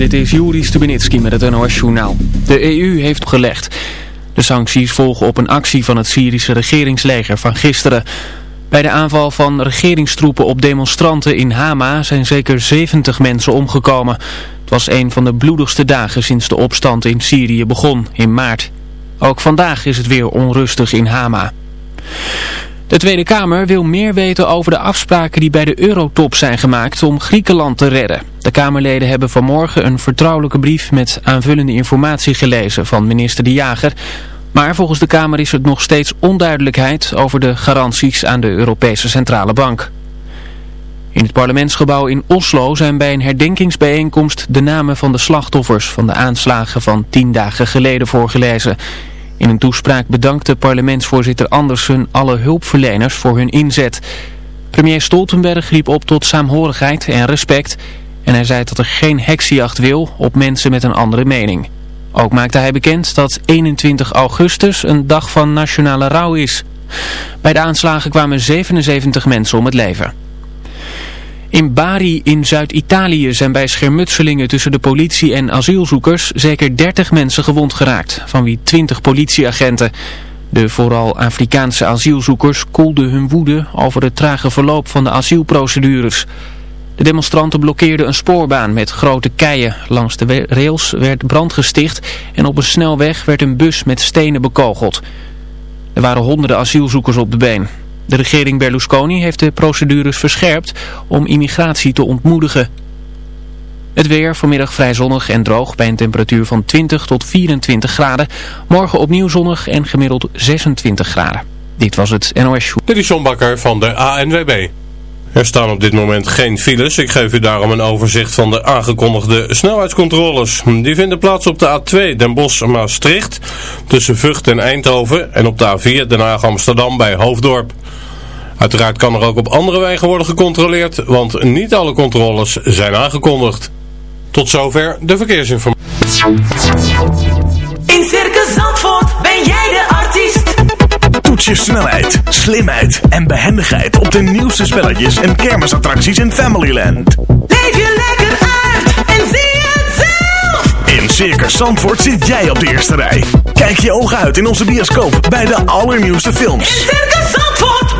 dit is Juri Stubenitski met het NOS-journaal. De EU heeft gelegd. De sancties volgen op een actie van het Syrische regeringsleger van gisteren. Bij de aanval van regeringstroepen op demonstranten in Hama zijn zeker 70 mensen omgekomen. Het was een van de bloedigste dagen sinds de opstand in Syrië begon, in maart. Ook vandaag is het weer onrustig in Hama. De Tweede Kamer wil meer weten over de afspraken die bij de Eurotop zijn gemaakt om Griekenland te redden. De Kamerleden hebben vanmorgen een vertrouwelijke brief met aanvullende informatie gelezen van minister De Jager. Maar volgens de Kamer is er nog steeds onduidelijkheid over de garanties aan de Europese Centrale Bank. In het parlementsgebouw in Oslo zijn bij een herdenkingsbijeenkomst de namen van de slachtoffers van de aanslagen van tien dagen geleden voorgelezen. In een toespraak bedankte parlementsvoorzitter Andersen alle hulpverleners voor hun inzet. Premier Stoltenberg riep op tot saamhorigheid en respect en hij zei dat er geen heksjacht wil op mensen met een andere mening. Ook maakte hij bekend dat 21 augustus een dag van nationale rouw is. Bij de aanslagen kwamen 77 mensen om het leven. In Bari in Zuid-Italië zijn bij schermutselingen tussen de politie en asielzoekers zeker 30 mensen gewond geraakt, van wie 20 politieagenten. De vooral Afrikaanse asielzoekers koelden hun woede over het trage verloop van de asielprocedures. De demonstranten blokkeerden een spoorbaan met grote keien. Langs de rails werd brand gesticht en op een snelweg werd een bus met stenen bekogeld. Er waren honderden asielzoekers op de been. De regering Berlusconi heeft de procedures verscherpt om immigratie te ontmoedigen. Het weer vanmiddag vrij zonnig en droog bij een temperatuur van 20 tot 24 graden. Morgen opnieuw zonnig en gemiddeld 26 graden. Dit was het NOS Show. Dit is Bakker van de ANWB. Er staan op dit moment geen files. Ik geef u daarom een overzicht van de aangekondigde snelheidscontroles. Die vinden plaats op de A2 Den Bosch-Maastricht tussen Vught en Eindhoven en op de A4 Den Haag-Amsterdam bij Hoofddorp. Uiteraard kan er ook op andere wegen worden gecontroleerd, want niet alle controles zijn aangekondigd. Tot zover de verkeersinformatie. In Circus Zandvoort ben jij de artiest. Toets je snelheid, slimheid en behendigheid op de nieuwste spelletjes en kermisattracties in Familyland. Leef je lekker uit en zie het zelf. In Circus Zandvoort zit jij op de eerste rij. Kijk je ogen uit in onze bioscoop bij de allernieuwste films. In Circus Zandvoort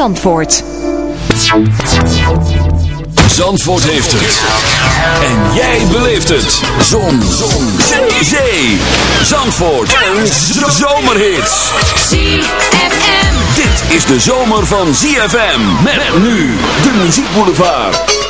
Zandvoort. Zandvoort heeft het. En jij beleeft het. Zon. Zon. Zee. Zee. Zandvoort. Een zomerhit. ZFM. Dit is de zomer van ZFM. Met nu de muziekboulevard.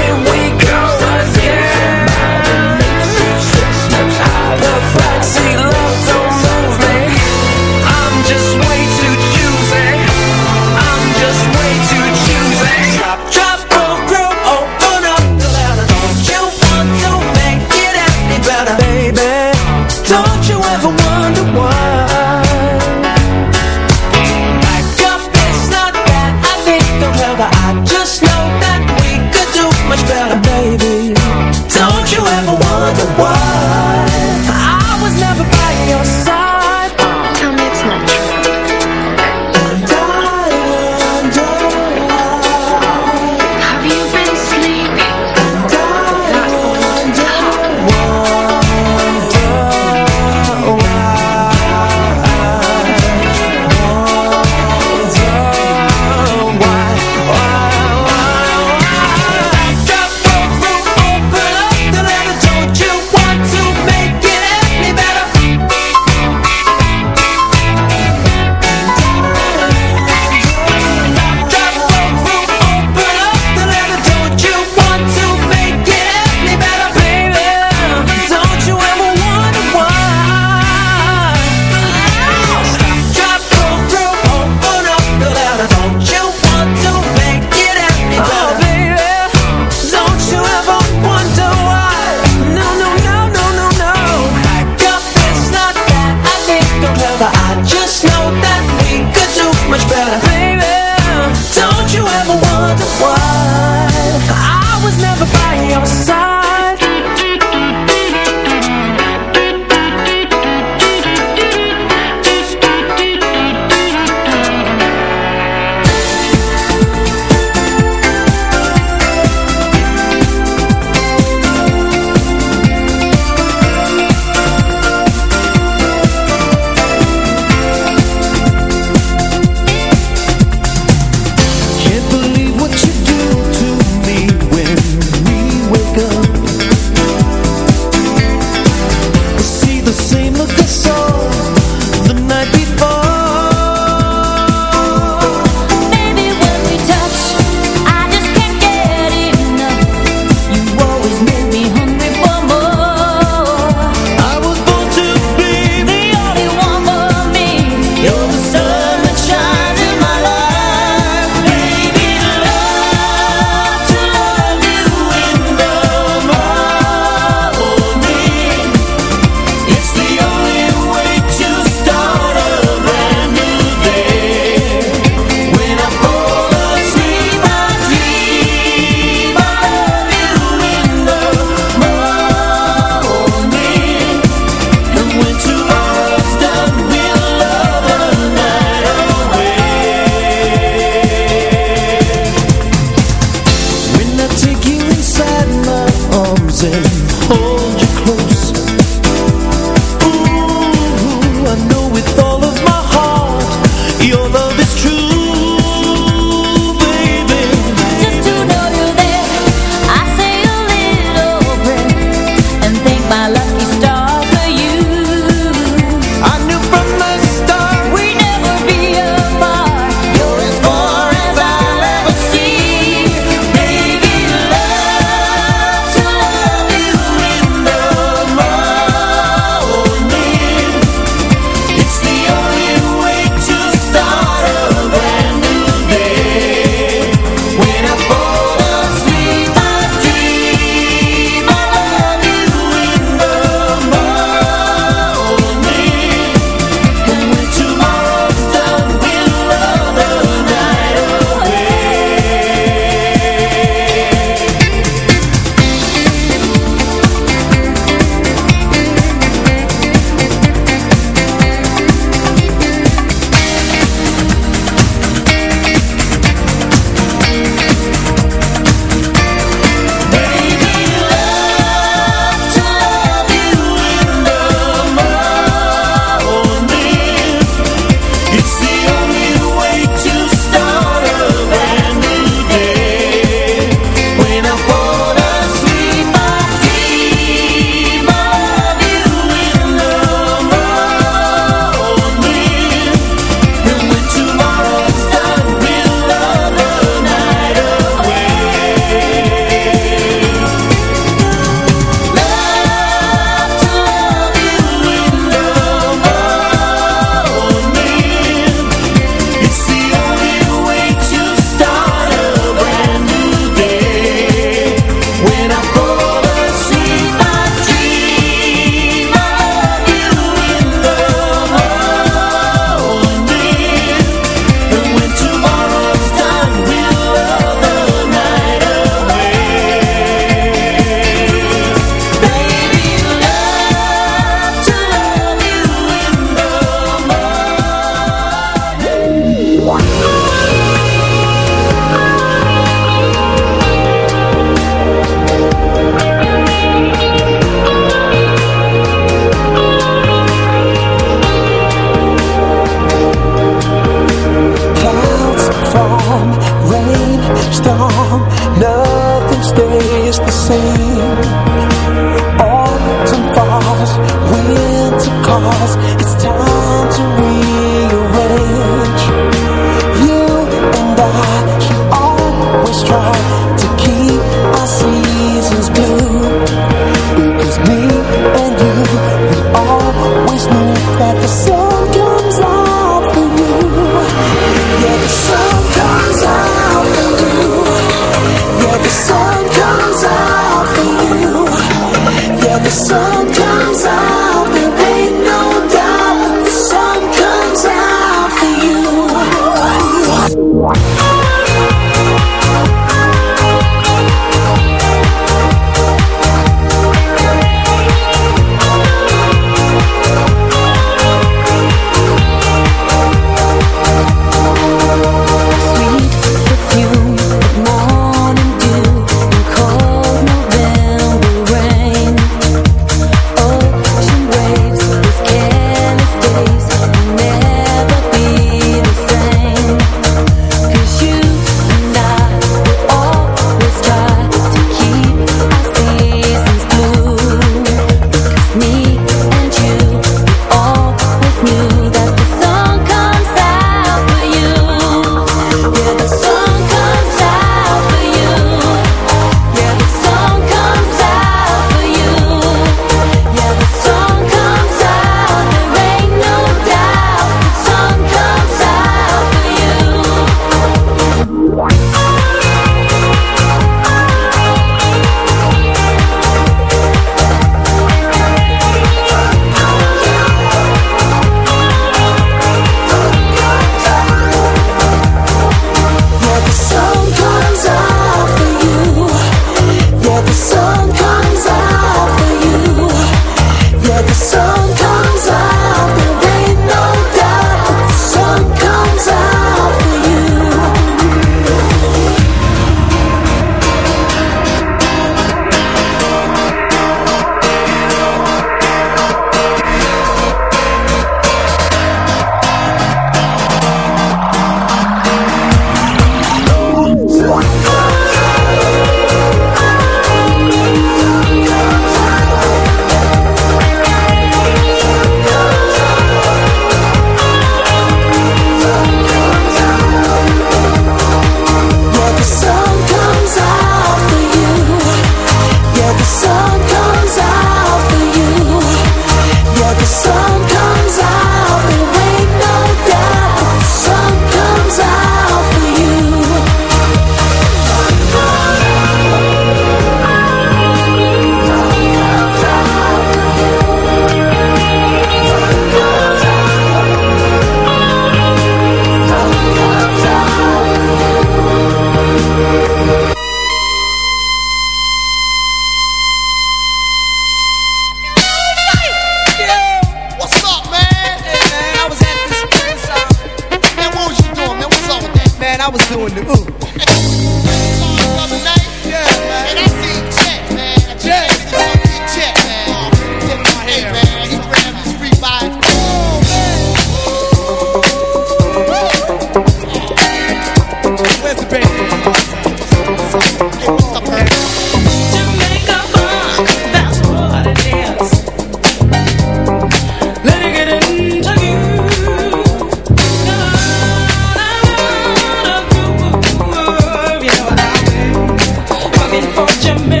Jamaica.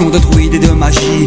Incantations de druides et de magie,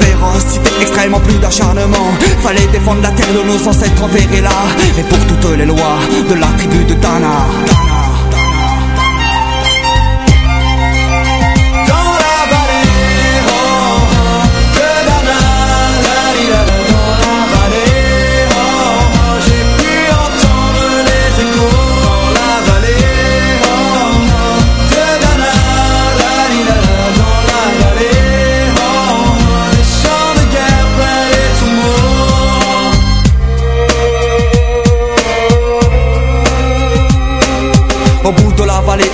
Férocité extrême en plus d'acharnement. Fallait défendre la terre de nos ancêtres enterrés là. Et pour toutes les lois de la tribu de Dana.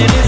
and it's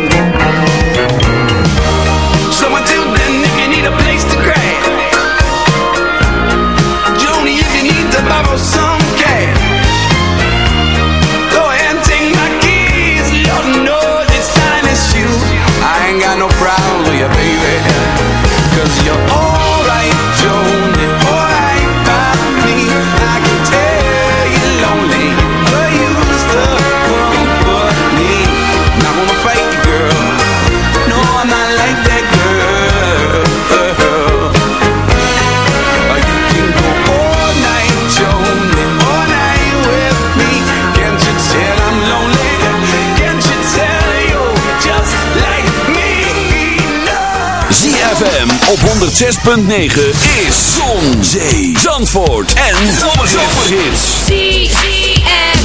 Op 106.9 is Zon, Zee, Zandvoort en Zomerhits. ZFM.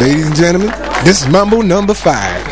Ladies and gentlemen, this is Mambo number 5.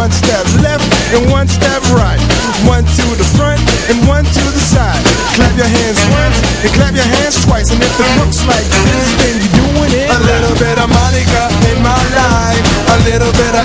One step left and one step right. One to the front and one to the side. Clap your hands once and clap your hands twice. And if it looks like this, then you're doing it. A little bit of Monica in my life. A little bit of